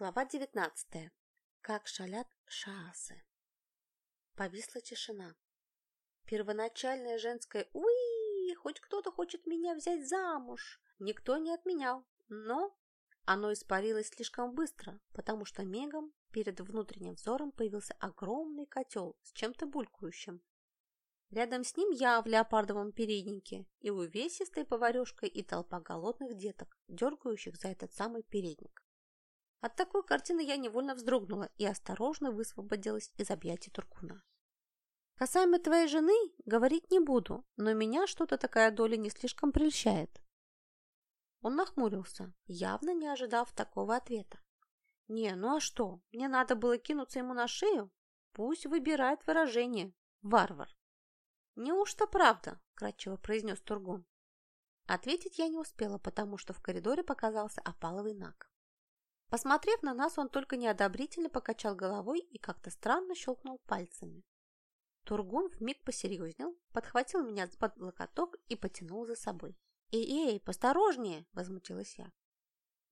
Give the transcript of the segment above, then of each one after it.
Глава 19. Как шалят шаасы. Повисла тишина. Первоначальное женское «Уи! Хоть кто-то хочет меня взять замуж!» Никто не отменял, но оно испарилось слишком быстро, потому что мигом перед внутренним взором появился огромный котел с чем-то булькающим. Рядом с ним я в леопардовом переднике и увесистой поварешкой и толпа голодных деток, дергающих за этот самый передник. От такой картины я невольно вздрогнула и осторожно высвободилась из объятий Туркуна. Касаемо твоей жены, говорить не буду, но меня что-то такая доля не слишком прельщает. Он нахмурился, явно не ожидав такого ответа. Не, ну а что, мне надо было кинуться ему на шею? Пусть выбирает выражение. Варвар. Неужто правда? Кратчево произнес Тургун. Ответить я не успела, потому что в коридоре показался опаловый наг. Посмотрев на нас, он только неодобрительно покачал головой и как-то странно щелкнул пальцами. Тургун вмиг посерьезнел, подхватил меня под локоток и потянул за собой. «Эй-эй, посторожнее!» – возмутилась я.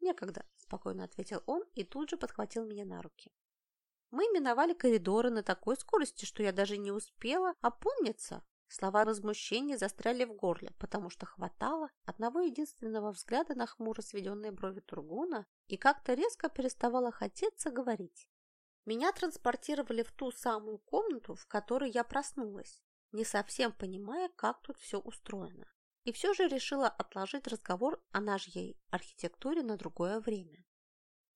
«Некогда», – спокойно ответил он и тут же подхватил меня на руки. Мы миновали коридоры на такой скорости, что я даже не успела опомниться, Слова возмущения застряли в горле, потому что хватало одного единственного взгляда на хмуро сведенные брови Тургуна и как-то резко переставало хотеться говорить. Меня транспортировали в ту самую комнату, в которой я проснулась, не совсем понимая, как тут все устроено. И все же решила отложить разговор о нашей архитектуре на другое время.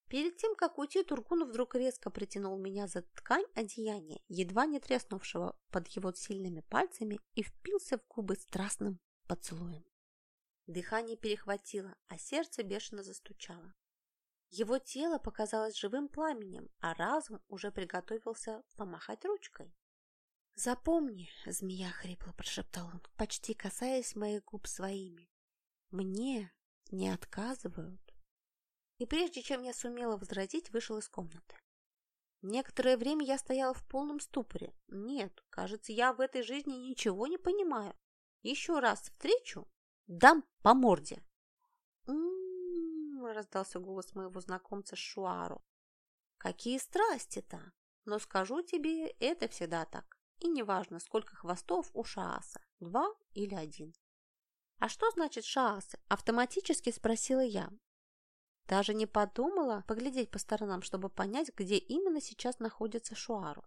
Перед тем, как уйти, Тургун вдруг резко притянул меня за ткань одеяния, едва не треснувшего под его сильными пальцами, и впился в губы страстным поцелуем. Дыхание перехватило, а сердце бешено застучало. Его тело показалось живым пламенем, а разум уже приготовился помахать ручкой. «Запомни», — змея хрипло прошептал он, почти касаясь моих губ своими, — «мне не отказывают и прежде чем я сумела возразить, вышел из комнаты. Некоторое время я стояла в полном ступоре. Нет, кажется, я в этой жизни ничего не понимаю. Еще раз встречу, дам по морде. Раздался голос моего знакомца Шуару. «Какие страсти-то! Но скажу тебе, это всегда так. И неважно, сколько хвостов у Шааса, два или один». «А что значит Шаасы?» – автоматически спросила я, даже не подумала поглядеть по сторонам, чтобы понять, где именно сейчас находится Шуару.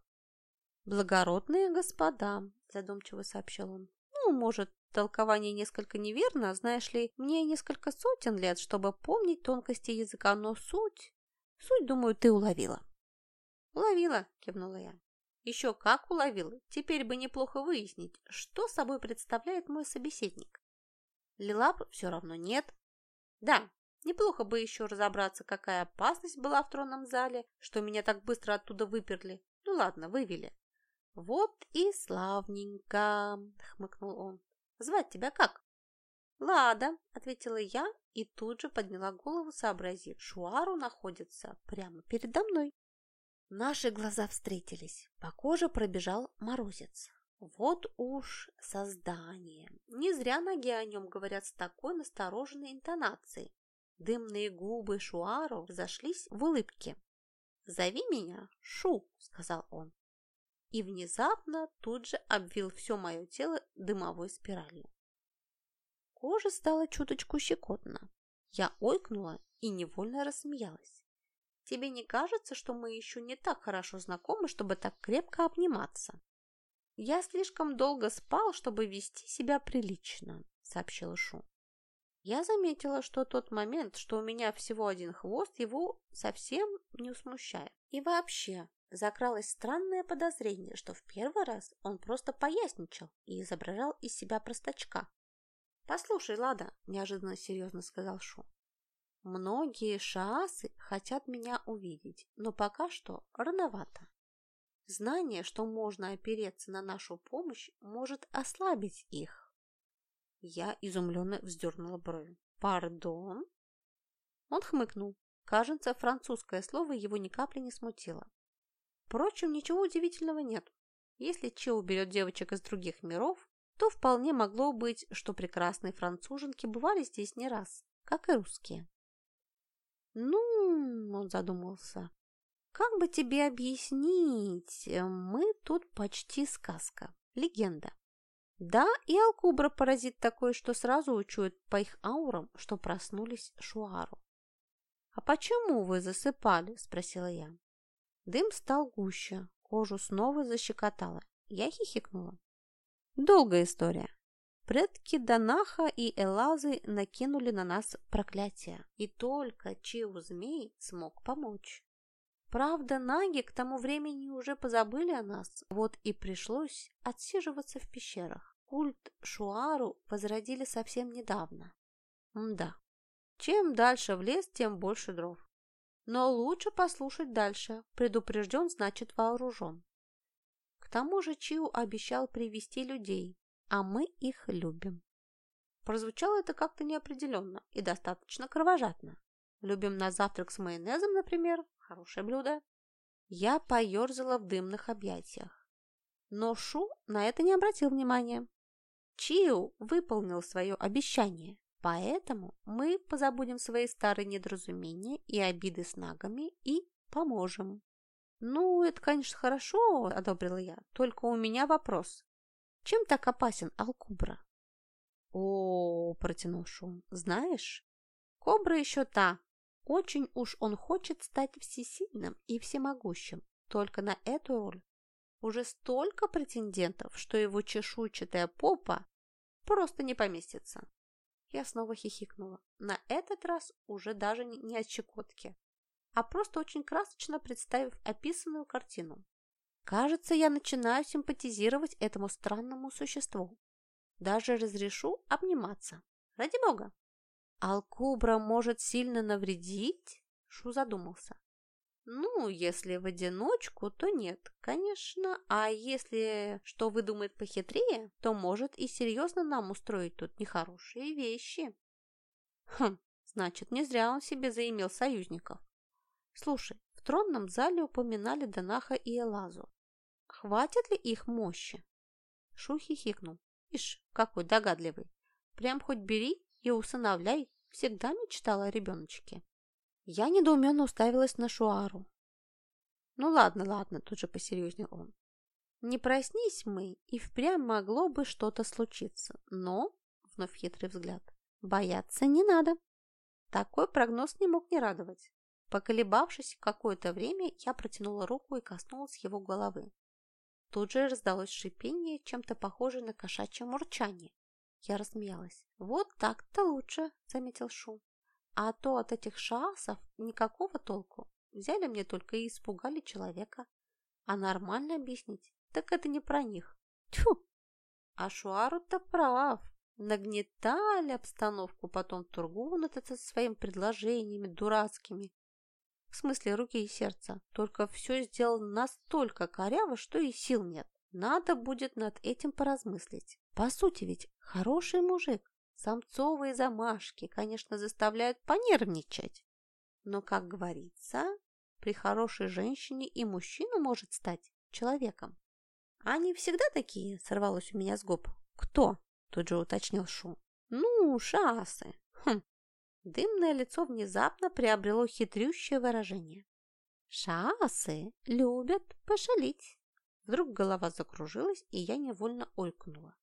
«Благородные господа», – задумчиво сообщил он. «Ну, может, толкование несколько неверно, знаешь ли, мне несколько сотен лет, чтобы помнить тонкости языка, но суть... Суть, думаю, ты уловила». «Уловила», – кивнула я. «Еще как уловила. Теперь бы неплохо выяснить, что собой представляет мой собеседник». Лилап все равно нет. Да, Неплохо бы еще разобраться, какая опасность была в тронном зале, что меня так быстро оттуда выперли. Ну ладно, вывели. Вот и славненько, хмыкнул он. Звать тебя как? Лада, ответила я и тут же подняла голову, сообразив, Шуару находится прямо передо мной. Наши глаза встретились, по коже пробежал морозец. Вот уж создание. Не зря ноги о нем говорят с такой настороженной интонацией. Дымные губы Шуару зашлись в улыбке. «Зови меня Шу», — сказал он. И внезапно тут же обвил все мое тело дымовой спиралью. Кожа стала чуточку щекотно. Я ойкнула и невольно рассмеялась. Тебе не кажется, что мы еще не так хорошо знакомы, чтобы так крепко обниматься? Я слишком долго спал, чтобы вести себя прилично, сообщила Шу. Я заметила, что тот момент, что у меня всего один хвост, его совсем не смущает. И вообще, закралось странное подозрение, что в первый раз он просто поясничал и изображал из себя простачка. «Послушай, Лада», – неожиданно серьезно сказал Шу, – «многие шаасы хотят меня увидеть, но пока что рановато. Знание, что можно опереться на нашу помощь, может ослабить их. Я изумленно вздернула брови. «Пардон?» Он хмыкнул. Кажется, французское слово его ни капли не смутило. Впрочем, ничего удивительного нет. Если Че уберет девочек из других миров, то вполне могло быть, что прекрасные француженки бывали здесь не раз, как и русские. Ну, он задумался. Как бы тебе объяснить? Мы тут почти сказка, легенда. Да, и Алкубра поразит такое, что сразу учует по их аурам, что проснулись Шуару. «А почему вы засыпали?» – спросила я. Дым стал гуще, кожу снова защекотало. Я хихикнула. Долгая история. Предки Данаха и Элазы накинули на нас проклятие, и только Чиу-змей смог помочь. Правда, наги к тому времени уже позабыли о нас, вот и пришлось отсиживаться в пещерах. Культ Шуару возродили совсем недавно. Да, чем дальше в лес, тем больше дров. Но лучше послушать дальше. Предупрежден, значит вооружен. К тому же Чиу обещал привести людей, а мы их любим. Прозвучало это как-то неопределенно и достаточно кровожадно. Любим на завтрак с майонезом, например, хорошее блюдо. Я поерзала в дымных объятиях. Но Шу на это не обратил внимания. Чиу выполнил свое обещание, поэтому мы позабудем свои старые недоразумения и обиды с нагами и поможем. Ну, это, конечно, хорошо, одобрила я, только у меня вопрос. Чем так опасен Алкубра? О, протянул Шум. Знаешь, Кобра еще та. Очень уж он хочет стать всесильным и всемогущим. Только на эту роль уже столько претендентов, что его чешуйчатая попа просто не поместится. Я снова хихикнула. На этот раз уже даже не от щекотки, а просто очень красочно представив описанную картину. Кажется, я начинаю симпатизировать этому странному существу. Даже разрешу обниматься. Ради бога. Алкубра может сильно навредить? Шу задумался. Ну, если в одиночку, то нет, конечно. А если что выдумает похитрее, то может и серьезно нам устроить тут нехорошие вещи. Хм, значит, не зря он себе заимел союзников. Слушай, в тронном зале упоминали Данаха и Элазу. Хватит ли их мощи? Шу хихикнул. Ишь, какой догадливый. Прям хоть бери и усыновляй. Всегда мечтала о ребеночке. Я недоуменно уставилась на Шуару. Ну ладно, ладно, тут же посерьезнел он. Не проснись мы, и впрямь могло бы что-то случиться. Но, вновь хитрый взгляд, бояться не надо. Такой прогноз не мог не радовать. Поколебавшись какое-то время, я протянула руку и коснулась его головы. Тут же раздалось шипение, чем-то похожее на кошачье мурчание. Я рассмеялась. «Вот так-то лучше», — заметил Шу. «А то от этих шаасов никакого толку. Взяли мне только и испугали человека. А нормально объяснить, так это не про них. Тьфу!» А Шуару-то прав. Нагнетали обстановку потом Тургун этот со своими предложениями дурацкими в смысле руки и сердца. Только все сделано настолько коряво, что и сил нет. Надо будет над этим поразмыслить. По сути ведь хороший мужик. Самцовые замашки, конечно, заставляют понервничать. Но, как говорится, при хорошей женщине и мужчина может стать человеком. Они всегда такие, сорвалось у меня с губ. Кто? Тут же уточнил Шу. Ну, шасы. Хм, Дымное лицо внезапно приобрело хитрющее выражение. «Шаасы любят пошалить!» Вдруг голова закружилась, и я невольно ойкнула.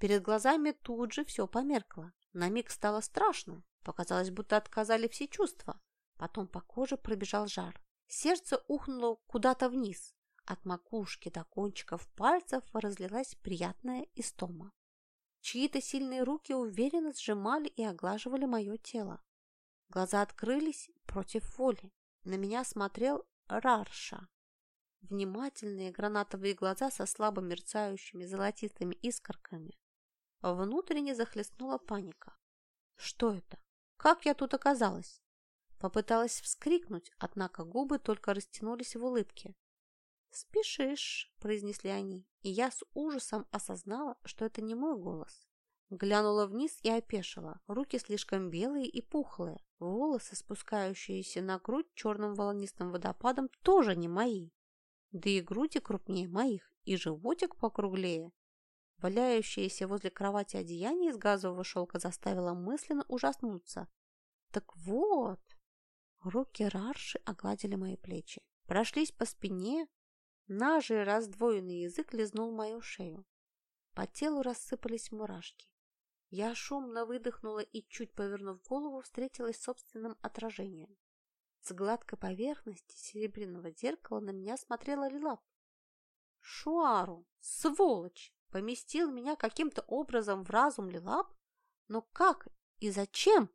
Перед глазами тут же все померкло. На миг стало страшно. Показалось, будто отказали все чувства. Потом по коже пробежал жар. Сердце ухнуло куда-то вниз. От макушки до кончиков пальцев разлилась приятная истома. Чьи-то сильные руки уверенно сжимали и оглаживали мое тело. Глаза открылись против воли. На меня смотрел Рарша. Внимательные гранатовые глаза со слабо мерцающими золотистыми искорками. Внутренне захлестнула паника. Что это? Как я тут оказалась? Попыталась вскрикнуть, однако губы только растянулись в улыбке. «Спешишь», – произнесли они, и я с ужасом осознала, что это не мой голос. Глянула вниз и опешила. Руки слишком белые и пухлые. Волосы, спускающиеся на грудь черным волнистым водопадом, тоже не мои. Да и груди крупнее моих, и животик покруглее. Валяющееся возле кровати одеяние из газового шелка заставило мысленно ужаснуться. Так вот, Руки Рарши огладили мои плечи, прошлись по спине, нажий раздвоенный язык лизнул мою шею. По телу рассыпались мурашки. Я шумно выдохнула и, чуть повернув голову, встретилась с собственным отражением. С гладкой поверхности серебряного зеркала на меня смотрела Лилап. Шуару, сволочь, поместил меня каким-то образом в разум Лилап? Но как и зачем?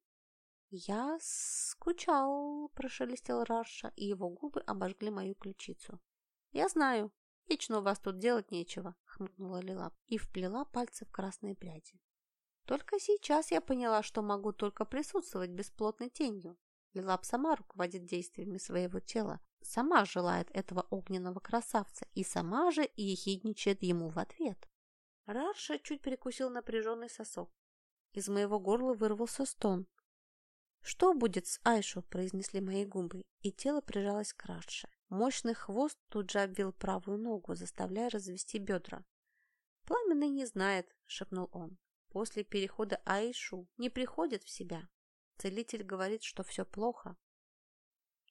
Я скучал, прошелестел Рарша, и его губы обожгли мою ключицу. Я знаю, вечно у вас тут делать нечего, хмыкнула Лилап и вплела пальцы в красные пряди. Только сейчас я поняла, что могу только присутствовать бесплотной тенью. Лилап сама руководит действиями своего тела, сама желает этого огненного красавца и сама же ехидничает ему в ответ. Рарша чуть прикусил напряженный сосок. Из моего горла вырвался стон. «Что будет с Айшу?» – произнесли мои губы, и тело прижалось к Рарше. Мощный хвост тут же обвил правую ногу, заставляя развести бедра. «Пламенный не знает», – шепнул он. «После перехода Айшу не приходит в себя. Целитель говорит, что все плохо.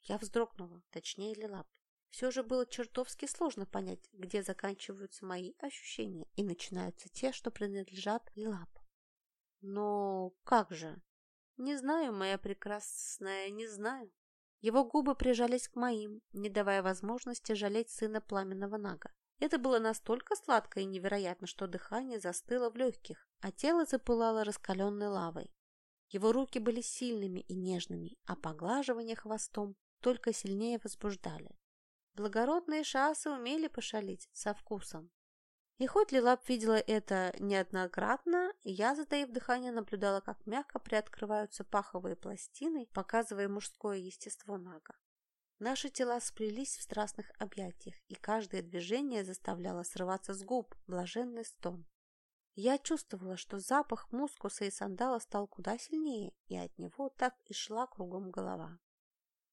Я вздрогнула, точнее Лилап. Все же было чертовски сложно понять, где заканчиваются мои ощущения и начинаются те, что принадлежат Лилап. Но как же? Не знаю, моя прекрасная, не знаю. Его губы прижались к моим, не давая возможности жалеть сына пламенного нага. Это было настолько сладко и невероятно, что дыхание застыло в легких, а тело запылало раскаленной лавой. Его руки были сильными и нежными, а поглаживания хвостом только сильнее возбуждали. Благородные шасы умели пошалить со вкусом. И хоть Лилап видела это неоднократно, я, затаив дыхание, наблюдала, как мягко приоткрываются паховые пластины, показывая мужское естество Нага. Наши тела сплелись в страстных объятиях, и каждое движение заставляло срываться с губ блаженный стон. Я чувствовала, что запах мускуса и сандала стал куда сильнее, и от него так и шла кругом голова.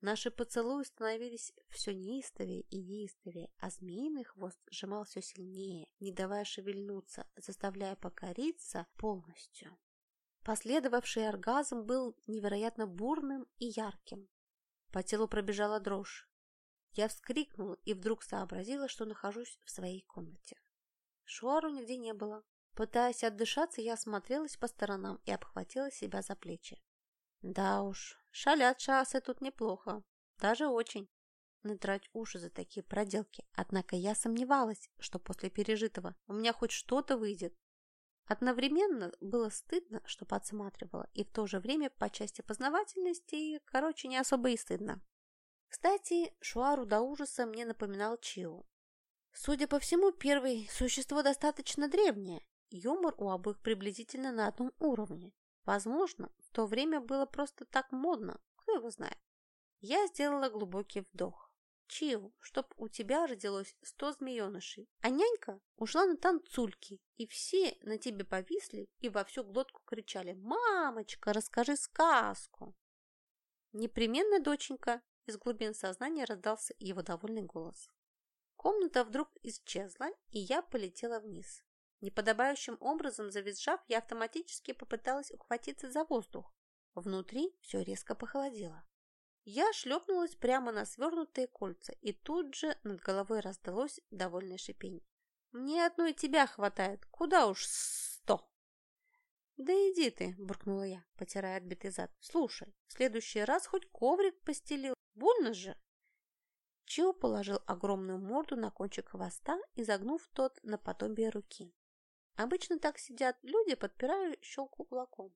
Наши поцелуи становились все неистовее и неистовее, а змеиный хвост сжимал все сильнее, не давая шевельнуться, заставляя покориться полностью. Последовавший оргазм был невероятно бурным и ярким. По телу пробежала дрожь. Я вскрикнула и вдруг сообразила, что нахожусь в своей комнате. Шуару нигде не было, Пытаясь отдышаться, я осмотрелась по сторонам и обхватила себя за плечи. Да уж, шалят шассы тут неплохо. Даже очень. Надрать уши за такие проделки. Однако я сомневалась, что после пережитого у меня хоть что-то выйдет. Одновременно было стыдно, что подсматривала, и в то же время по части познавательности, короче, не особо и стыдно. Кстати, Шуару до ужаса мне напоминал Чио. Судя по всему, первый существо достаточно древнее, Юмор у обоих приблизительно на одном уровне. Возможно, то время было просто так модно, кто его знает. Я сделала глубокий вдох. Чил, чтоб у тебя родилось сто змеенышей, а нянька ушла на танцульки, и все на тебе повисли и во всю глотку кричали «Мамочка, расскажи сказку!» Непременно, доченька, из глубин сознания раздался его довольный голос. Комната вдруг исчезла, и я полетела вниз. Неподобающим образом завизжав, я автоматически попыталась ухватиться за воздух. Внутри все резко похолодело. Я шлепнулась прямо на свернутые кольца, и тут же над головой раздалось довольное шипение. «Мне одной тебя хватает, куда уж сто!» «Да иди ты!» – буркнула я, потирая отбитый зад. «Слушай, в следующий раз хоть коврик постелил, больно же!» Чио положил огромную морду на кончик хвоста, изогнув тот наподобие руки. Обычно так сидят люди, подпирая щелку кулаком.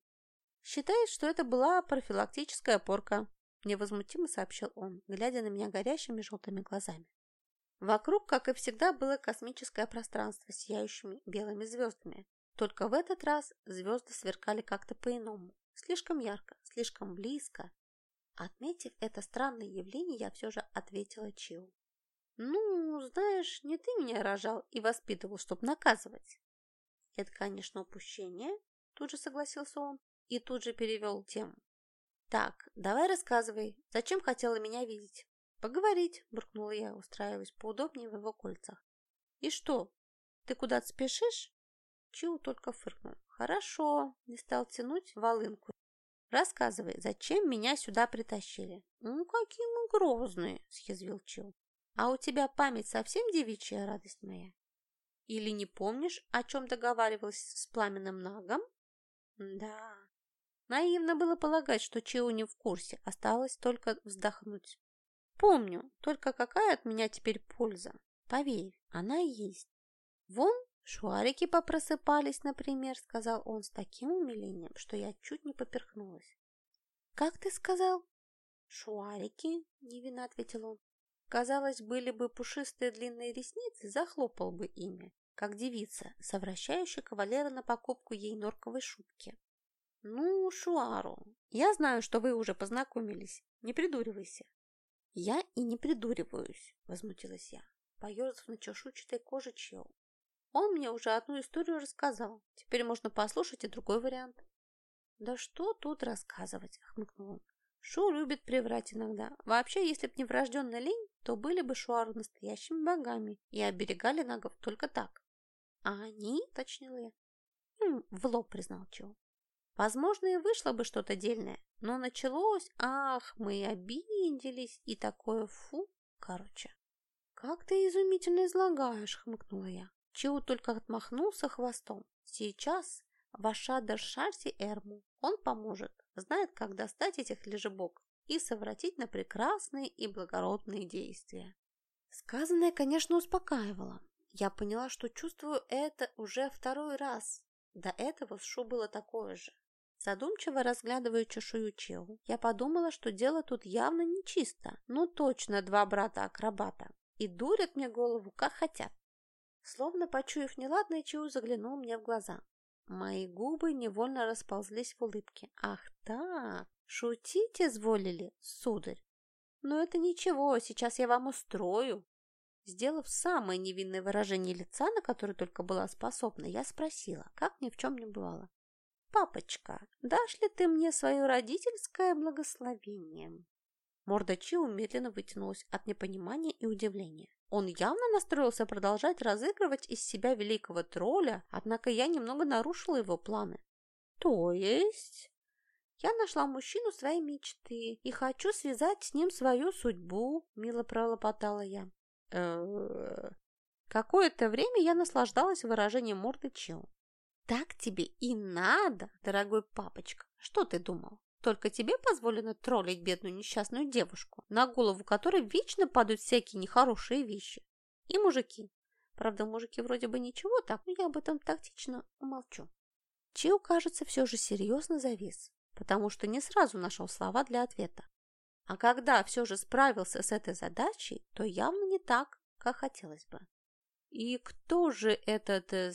Считает, что это была профилактическая порка, невозмутимо сообщил он, глядя на меня горящими желтыми глазами. Вокруг, как и всегда, было космическое пространство с сияющими белыми звездами. Только в этот раз звезды сверкали как-то по-иному. Слишком ярко, слишком близко. Отметив это странное явление, я все же ответила Чиу. «Ну, знаешь, не ты меня рожал и воспитывал, чтобы наказывать. Это, конечно, упущение, тут же согласился он и тут же перевел тему. Так, давай рассказывай, зачем хотела меня видеть? Поговорить, буркнула я, устраиваясь поудобнее в его кольцах. И что, ты куда-то спешишь? Чу только фыркнул. Хорошо, не стал тянуть волынку. Рассказывай, зачем меня сюда притащили? Ну, какие мы грозные, съязвил Чил. А у тебя память совсем девичья, радость моя? Или не помнишь, о чем договаривалась с пламенным нагом? Да. Наивно было полагать, что Чиу не в курсе, осталось только вздохнуть. Помню, только какая от меня теперь польза? Поверь, она есть. Вон шуарики попросыпались, например, сказал он с таким умилением, что я чуть не поперхнулась. Как ты сказал? Шуарики, невинно ответил он. Казалось, были бы пушистые длинные ресницы, захлопал бы ими, как девица, совращающая кавалера на покупку ей норковой шубки. «Ну, Шуару, я знаю, что вы уже познакомились. Не придуривайся». «Я и не придуриваюсь», — возмутилась я, поерзав на чешуйчатой коже Чел. «Он мне уже одну историю рассказал. Теперь можно послушать и другой вариант». «Да что тут рассказывать?» — хмыкнул он. Шу любит приврать иногда. Вообще, если б не врожденная лень, то были бы Шуару настоящими богами и оберегали нагов только так. А они, точнее, я. «Хм, в лоб признал Чо. Возможно, и вышло бы что-то дельное, но началось, ах, мы обиделись, и такое фу, короче. «Как ты изумительно излагаешь», — хмыкнула я. Чиу только отмахнулся хвостом. «Сейчас Вашадер Шарси Эрму. Он поможет, знает, как достать этих лежебок и совратить на прекрасные и благородные действия». Сказанное, конечно, успокаивало. Я поняла, что чувствую это уже второй раз. До этого Шу было такое же. Задумчиво разглядывая чешую Чеу, я подумала, что дело тут явно нечисто. Ну точно два брата-акробата. И дурят мне голову, как хотят. Словно почуяв неладное, Чеу заглянул мне в глаза. Мои губы невольно расползлись в улыбке. Ах так, шутить изволили, сударь. Но это ничего, сейчас я вам устрою. Сделав самое невинное выражение лица, на которое только была способна, я спросила, как ни в чем не бывало. «Папочка, дашь ли ты мне свое родительское благословение?» Морда Чиу медленно вытянулась от непонимания и удивления. Он явно настроился продолжать разыгрывать из себя великого тролля, однако я немного нарушила его планы. «То есть?» «Я нашла мужчину своей мечты и хочу связать с ним свою судьбу», — мило пролопотала я. Какое-то время я наслаждалась выражением морды Чиу. Так тебе и надо, дорогой папочка. Что ты думал? Только тебе позволено троллить бедную несчастную девушку, на голову которой вечно падают всякие нехорошие вещи. И мужики. Правда, мужики вроде бы ничего так, но я об этом тактично умолчу. Чиу, кажется, все же серьезно завис, потому что не сразу нашел слова для ответа. А когда все же справился с этой задачей, то явно не так, как хотелось бы. «И кто же этот э,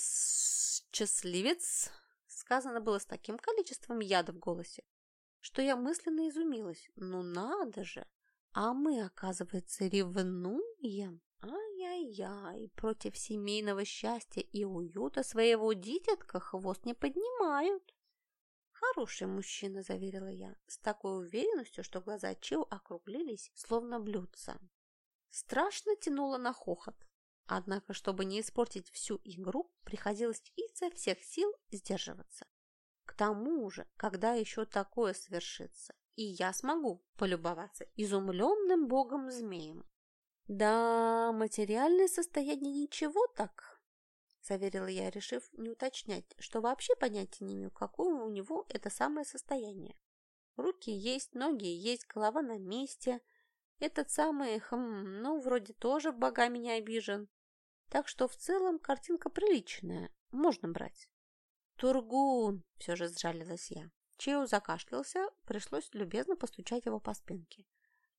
счастливец?» Сказано было с таким количеством яда в голосе, что я мысленно изумилась. «Ну надо же! А мы, оказывается, ревнуем? Ай-яй-яй! Против семейного счастья и уюта своего дитятка хвост не поднимают!» «Хороший мужчина», — заверила я, с такой уверенностью, что глаза Чиу округлились, словно блюдца. Страшно тянуло на хохот. Однако, чтобы не испортить всю игру, приходилось изо всех сил сдерживаться. К тому же, когда еще такое свершится, и я смогу полюбоваться изумленным богом-змеем. Да, материальное состояние ничего так, заверила я, решив не уточнять, что вообще понятия не имею, какое у него это самое состояние. Руки есть, ноги есть, голова на месте. Этот самый, хм, ну, вроде тоже богами не обижен. Так что в целом картинка приличная, можно брать. Тургун, все же сжалилась я. Чеу закашлялся, пришлось любезно постучать его по спинке.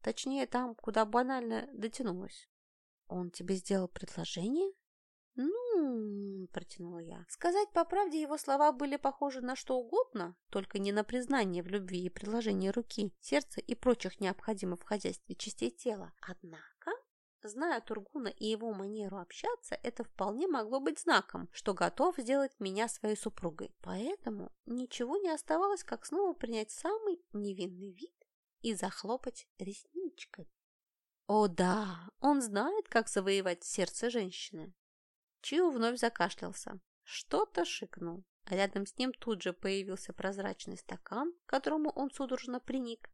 Точнее, там, куда банально дотянулась. Он тебе сделал предложение? Ну, протянула я. Сказать по правде, его слова были похожи на что угодно, только не на признание в любви и предложение руки, сердца и прочих необходимых в хозяйстве частей тела. Однако Зная Тургуна и его манеру общаться, это вполне могло быть знаком, что готов сделать меня своей супругой. Поэтому ничего не оставалось, как снова принять самый невинный вид и захлопать ресничкой. О да, он знает, как завоевать сердце женщины. Чиу вновь закашлялся. Что-то шикнул. а рядом с ним тут же появился прозрачный стакан, к которому он судорожно приник.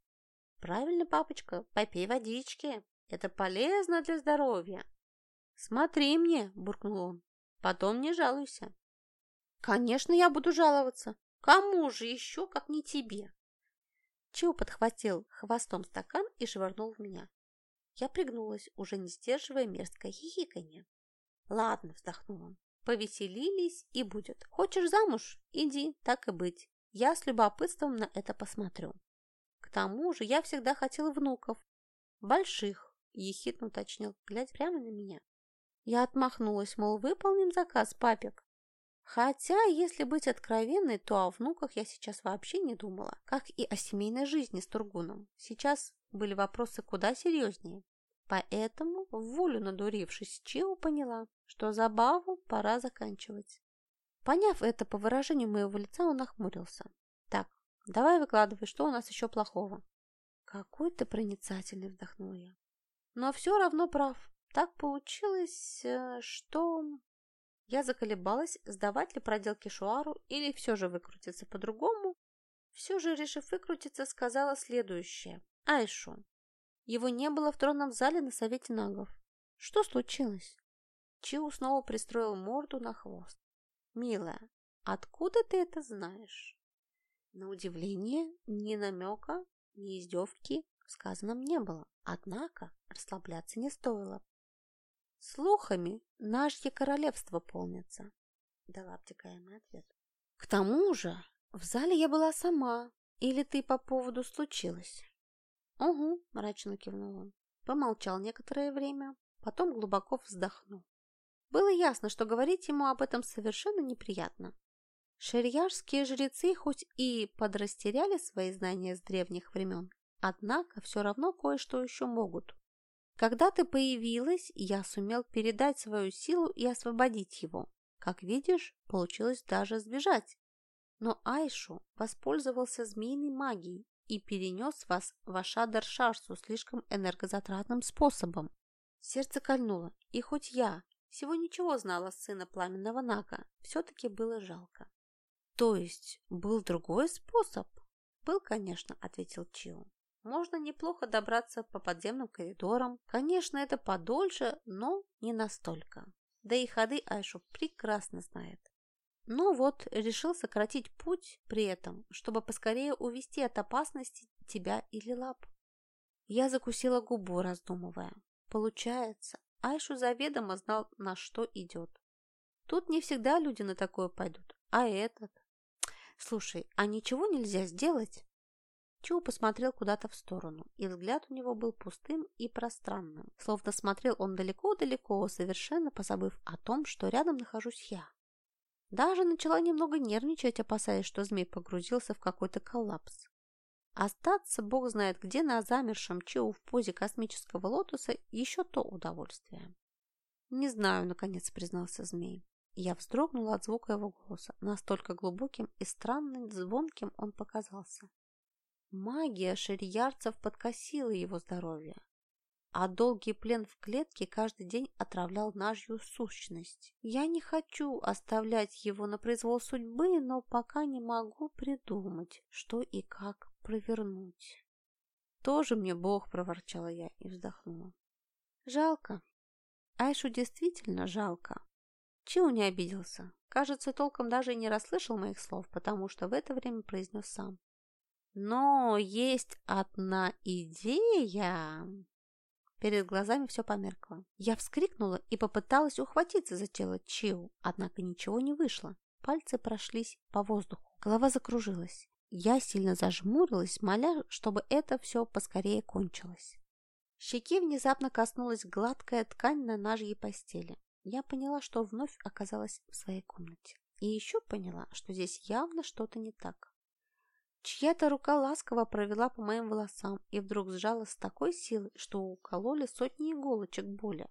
«Правильно, папочка, попей водички. Это полезно для здоровья». «Смотри мне», – буркнул он, – «потом не жалуйся». «Конечно, я буду жаловаться. Кому же еще, как не тебе?» Чио подхватил хвостом стакан и швырнул в меня. Я пригнулась, уже не сдерживая мерзкое хихиканье. «Ладно», – вздохнул он, – «повеселились и будет. Хочешь замуж? Иди, так и быть. Я с любопытством на это посмотрю. К тому же я всегда хотела внуков. Больших», – ехидно уточнил, глядя прямо на меня. Я отмахнулась, мол, выполним заказ, папик. Хотя, если быть откровенной, то о внуках я сейчас вообще не думала, как и о семейной жизни с Тургуном. Сейчас были вопросы куда серьезнее. Поэтому, в волю надурившись, Чио поняла, что забаву пора заканчивать. Поняв это по выражению моего лица, он нахмурился. «Так, давай выкладывай, что у нас еще плохого?» «Какой ты проницательный!» – вздохнула я. «Но все равно прав. Так получилось, э, что...» Я заколебалась, сдавать ли проделки Шуару или все же выкрутиться по-другому. Все же, решив выкрутиться, сказала следующее. Айшу. Его не было в тронном зале на совете нагов. Что случилось? Чиу снова пристроил морду на хвост. Милая, откуда ты это знаешь? На удивление, ни намека, ни издевки в сказанном не было. Однако расслабляться не стоило. Слухами наше королевство полнится, дала обтекаемый ответ. К тому же в зале я была сама, или ты по поводу случилось? Угу, мрачно кивнул он. Помолчал некоторое время, потом глубоко вздохнул. Было ясно, что говорить ему об этом совершенно неприятно. Шерьяжские жрецы хоть и подрастеряли свои знания с древних времен, однако все равно кое-что еще могут. Когда ты появилась, я сумел передать свою силу и освободить его. Как видишь, получилось даже сбежать. Но Айшу воспользовался змеиной магией и перенес вас в Ашадар-Шарсу слишком энергозатратным способом. Сердце кольнуло, и хоть я всего ничего знала сына пламенного Нага, все-таки было жалко. То есть был другой способ? Был, конечно, ответил Чио. Можно неплохо добраться по подземным коридорам. Конечно, это подольше, но не настолько. Да и ходы Айшу прекрасно знает. Ну вот, решил сократить путь при этом, чтобы поскорее увести от опасности тебя или лап. Я закусила губу, раздумывая. Получается, Айшу заведомо знал, на что идет. Тут не всегда люди на такое пойдут, а этот... Слушай, а ничего нельзя сделать? Чу посмотрел куда-то в сторону, и взгляд у него был пустым и пространным, словно смотрел он далеко-далеко, совершенно позабыв о том, что рядом нахожусь я. Даже начала немного нервничать, опасаясь, что змей погрузился в какой-то коллапс. Остаться, бог знает где, на замершем Чиу в позе космического лотоса еще то удовольствие. «Не знаю», — наконец признался змей. Я вздрогнула от звука его голоса. Настолько глубоким и странным звонким он показался. Магия шерьярцев подкосила его здоровье, а долгий плен в клетке каждый день отравлял нашу сущность. Я не хочу оставлять его на произвол судьбы, но пока не могу придумать, что и как провернуть. Тоже мне Бог, проворчала я и вздохнула. Жалко. Айшу действительно жалко. Чиу не обиделся. Кажется, толком даже и не расслышал моих слов, потому что в это время произнес сам. Но есть одна идея. Перед глазами все померкло. Я вскрикнула и попыталась ухватиться за тело Чиу, однако ничего не вышло. Пальцы прошлись по воздуху. Голова закружилась. Я сильно зажмурилась, моля, чтобы это все поскорее кончилось. Щеки внезапно коснулась гладкая ткань на ножьей постели. Я поняла, что вновь оказалась в своей комнате. И еще поняла, что здесь явно что-то не так. Чья-то рука ласково провела по моим волосам и вдруг сжала с такой силой, что укололи сотни иголочек боли.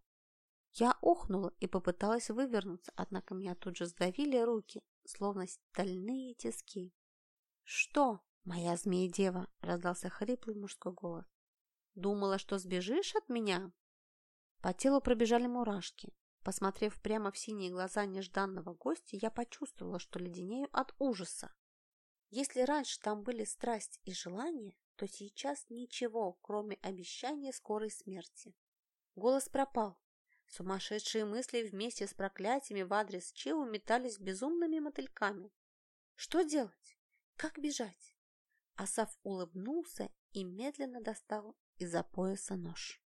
Я охнула и попыталась вывернуться, однако меня тут же сдавили руки, словно стальные тиски. «Что, моя змея-дева?» — раздался хриплый мужской голос. «Думала, что сбежишь от меня?» По телу пробежали мурашки. Посмотрев прямо в синие глаза нежданного гостя, я почувствовала, что леденею от ужаса. Если раньше там были страсть и желание, то сейчас ничего, кроме обещания скорой смерти. Голос пропал. Сумасшедшие мысли вместе с проклятиями в адрес Чеу метались безумными мотыльками. Что делать? Как бежать? Асав улыбнулся и медленно достал из-за пояса нож.